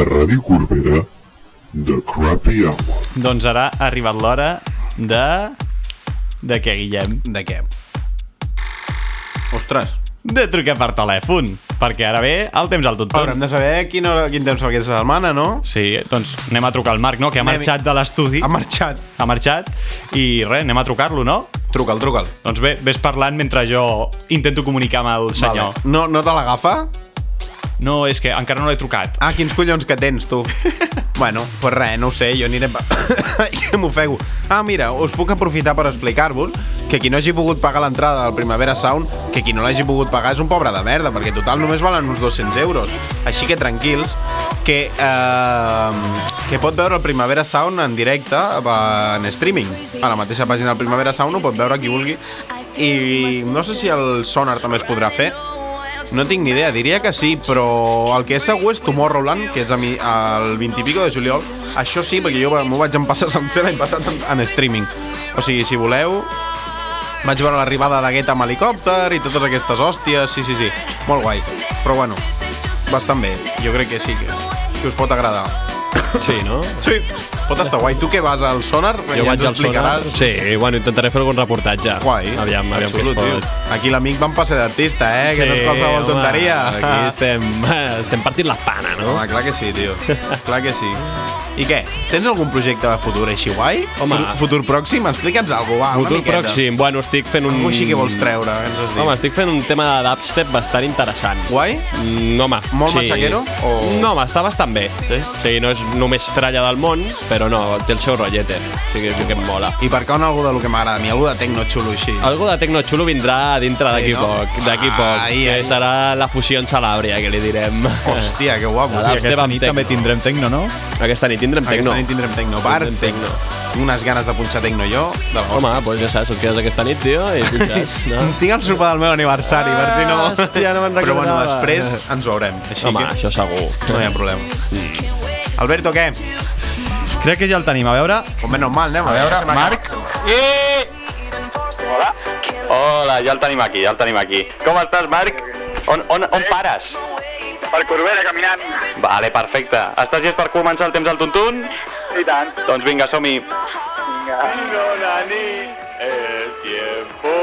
A Ràdio Corbera, The Crappy Hour. Doncs ara ha arribat l'hora de... De què, Guillem? De què? Ostres, De trucar per telèfon, perquè ara ve el temps al tot. haurem de saber quin, hora, quin temps fa aquesta setmana, no? Sí, doncs anem a trucar al Marc, no? Que ha marxat de l'estudi. Ha marxat. Ha marxat. I res, anem a trucar-lo, no? Truca'l, truca'l. Doncs bé, ves parlant mentre jo intento comunicar amb el senyor. Vale. No, no te l'agafa? No, és que encara no l'he trucat. Ah, quins collons que tens, tu. bueno, pues res, no ho sé, jo aniré... pa- que m'ofego. Ah, mira, us puc aprofitar per explicar-vos que qui no hagi pogut pagar l'entrada del Primavera Sound, que qui no l'hagi pogut pagar és un pobre de merda, perquè total només valen uns 200 euros. Així que tranquils, que, eh, que pot veure el Primavera Sound en directe en streaming. A la mateixa pàgina del Primavera Sound ho pot veure qui vulgui. I no sé si el Sonar també es podrà fer, no tinc ni idea, diria que sí, però el que és segur és Tomorrowland, que és a mi el 20 i pico de juliol. Això sí, perquè jo m'ho vaig empassar sencer l'any passat en, en streaming. O sigui, si voleu, vaig veure l'arribada de Guetta amb helicòpter i totes aquestes hòsties, sí, sí, sí, molt guai. Però bueno, bastant bé, jo crec que sí, que, que us pot agradar. Sí, no? Sí, pot estar guai. Tu que vas al Sonar, Jo ja vaig al sonar. Sí, bueno, intentaré fer algun reportatge. Guai, Aviam, aviam què es absolut, tio. pot. Aquí l'amic va en passe d'artista, eh? Que no és qualsevol home, tonteria. Aquí estem, estem partint la pana, no? Home, clar que sí, tio. clar que sí. I què? Tens algun projecte de futur així guai? Home. Futur, futur pròxim? Explica'ns alguna cosa, va, Futur pròxim. Bueno, estic fent un... Algú així que vols treure, què ens has dit? Home, estic fent un tema de dubstep bastant interessant. Guai? Mm, home, Molt sí. matxaquero, o- No, home, està bastant bé. Sí? sí, no és només tralla del món, però no, té el seu rotllete. O sigui, sí que em mola. I per què on algú de lo que m'agrada a mi? Algú de tecno xulo així? Algú de Tecno Xulo vindrà dintre d'aquí no? poc, d'aquí Ai, poc, ai. que serà la fusió en Salàbria, que li direm. Hòstia, que guapo. I aquesta nit tecno. també tindrem tecno, no? Aquesta nit tindrem Tecno. Aquesta nit tindrem tecno. Tindrem Perfecte. tecno. Tinc unes ganes de punxar tecno jo. De Home, doncs ja saps, et quedes aquesta nit, tio, i punxes. No? Tinc el sopar del meu aniversari, per si no... Hòstia, no me'n Però bueno, recordava. després ens veurem. Així Home, que això segur. no hi ha problema. Alberto, què? Crec que ja el tenim. A veure... Com menys mal, anem a veure. Marc? Hola? Hola, ja el tenim aquí, ja el tenim aquí. Com estàs, Marc? On, on, on pares? Per Corbera caminant. Vale, perfecte. Estàs llest per començar el temps al tuntun? I tant. Doncs vinga, som-hi. Vinga. el tiempo.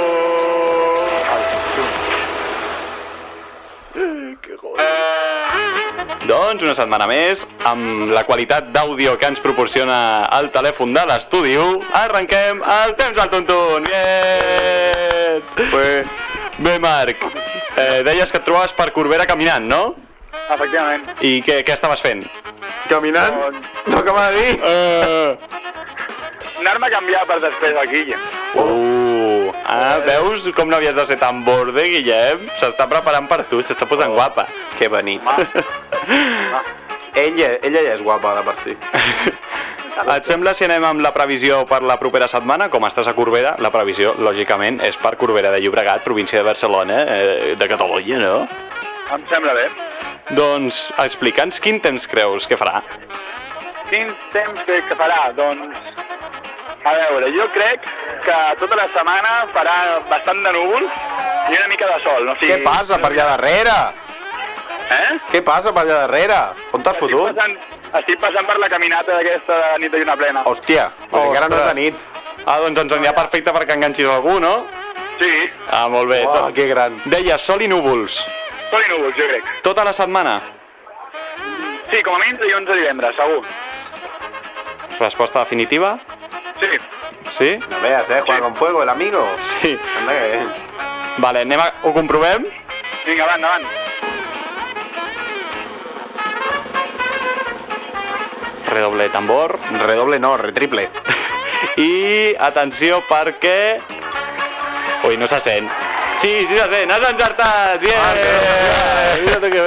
Doncs una setmana més, amb la qualitat d'àudio que ens proporciona el telèfon de l'estudi 1, arrenquem el temps al tuntun! Bien! Bé, bé Marc, eh, deies que et trobaves per Corbera caminant, no? Efectivament. I què, què estaves fent? Caminant? No acaba de dir? Uh, Anar-me a canviar per després aquí. uh, ah, veus com no havies de ser tan borde, Guillem? S'està preparant per tu, s'està posant guapa. Que bonit. ella, ella ja és guapa de per si. Et sembla si anem amb la previsió per la propera setmana? Com estàs a Corbera, la previsió, lògicament, és per Corbera de Llobregat, província de Barcelona, eh, de Catalunya, no? Em sembla bé. Doncs explica'ns quin temps creus que farà. Quin temps que, que farà? Doncs... A veure, jo crec que tota la setmana farà bastant de núvols i una mica de sol. No? O sigui, Què passa per allà darrere? Eh? Què passa per allà darrere? On t'has Estic fotut? passant, estic passant per la caminata d'aquesta de nit de lluna plena. Hòstia, pues encara no és de nit. Ah, doncs ens anirà perfecte perquè enganxis algú, no? Sí, Ah, molt bé. Uau, que gran. Deia sol i núvols. sol i núvols, jo crec. Tota la setmana? Sí, com a mínim dilluns a divendres, segur. Resposta definitiva? Sí. Sí? No veas, eh, juega con fuego el amigo. Sí. Que... Vale, anem a... ho comprovem? Vinga, va, endavant. Redoble de tambor. Redoble no, retriple. I atenció perquè... Ui, no se sent. Sí, sí se sent, has encertat! Bien! Ah, que Mira que?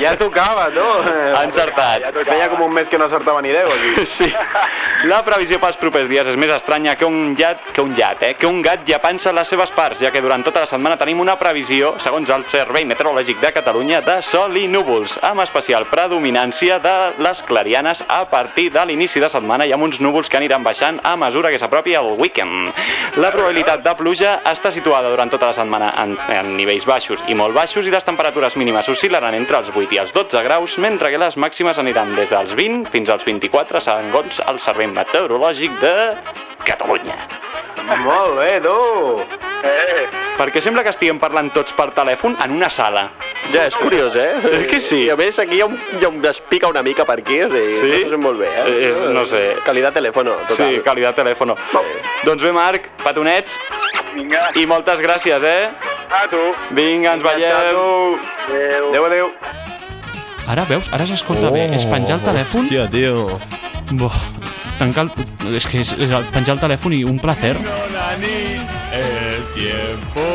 Ja tocava, no? Ha encertat. Feia com un mes que no acertava ni Déu aquí. Sí. La previsió pels propers dies és més estranya que un llat, que un llat, eh? Que un gat ja pensa les seves parts, ja que durant tota la setmana tenim una previsió, segons el Servei Meteorològic de Catalunya, de sol i núvols, amb especial predominància de les clarianes a partir de l'inici de setmana i amb uns núvols que aniran baixant a mesura que s'apropi el weekend. La probabilitat de pluja està situada durant tota la setmana en, en nivells baixos i molt baixos i les temperatures mínimes oscil·laran entre els 8 i els 12 graus, mentre que les màximes aniran des dels 20 fins als 24 segons el Servei Meteorològic de Catalunya. Molt bé, tu! Eh, Perquè sembla que estiguem parlant tots per telèfon en una sala. Ja, és curiós, eh? Eh que sí? I a més, aquí hi ha un, hi ha un despica una mica per aquí, o sigui, Sí? no sé molt bé, eh? Eh, no sé. Qualitat telèfono, total. Sí, calidad telèfono. Doncs bé, Marc, petonets, vinga, i moltes gràcies, eh? a tu. Vinga, ens veiem. Adéu. Adéu, adéu. Ara veus? Ara s'escolta bé. És penjar el telèfon... Hòstia, tio. Boh, tancar el... És que és, és el- penjar el telèfon i un placer. El tiempo